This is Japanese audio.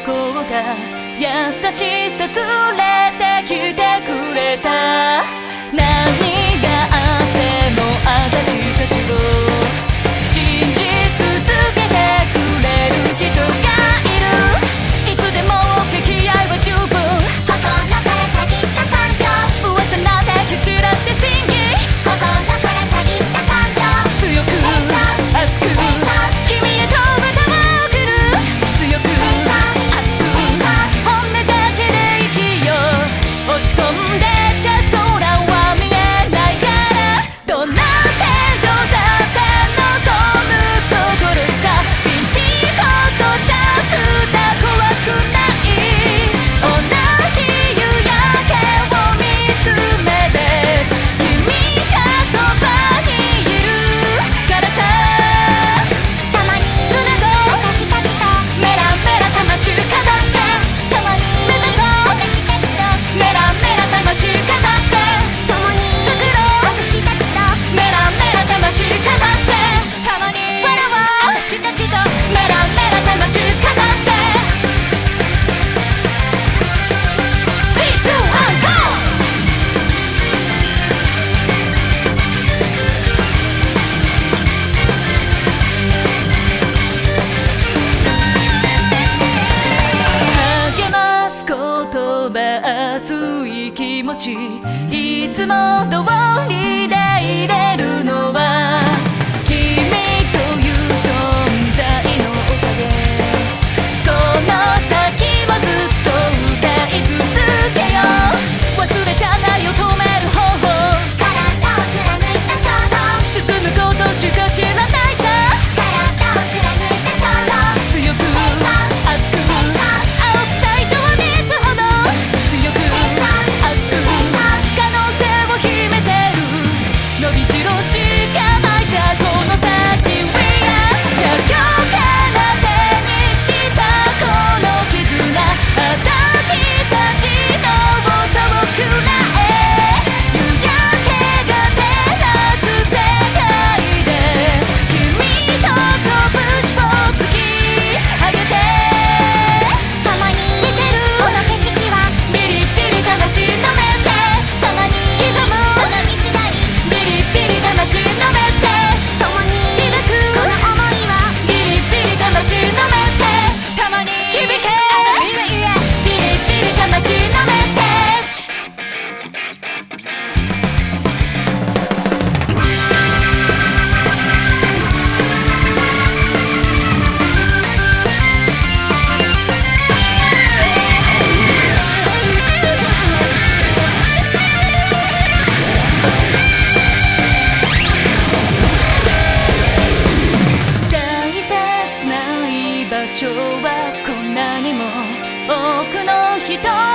こうか優しさつら持ちいつもどおり今日はこんなにも多くの人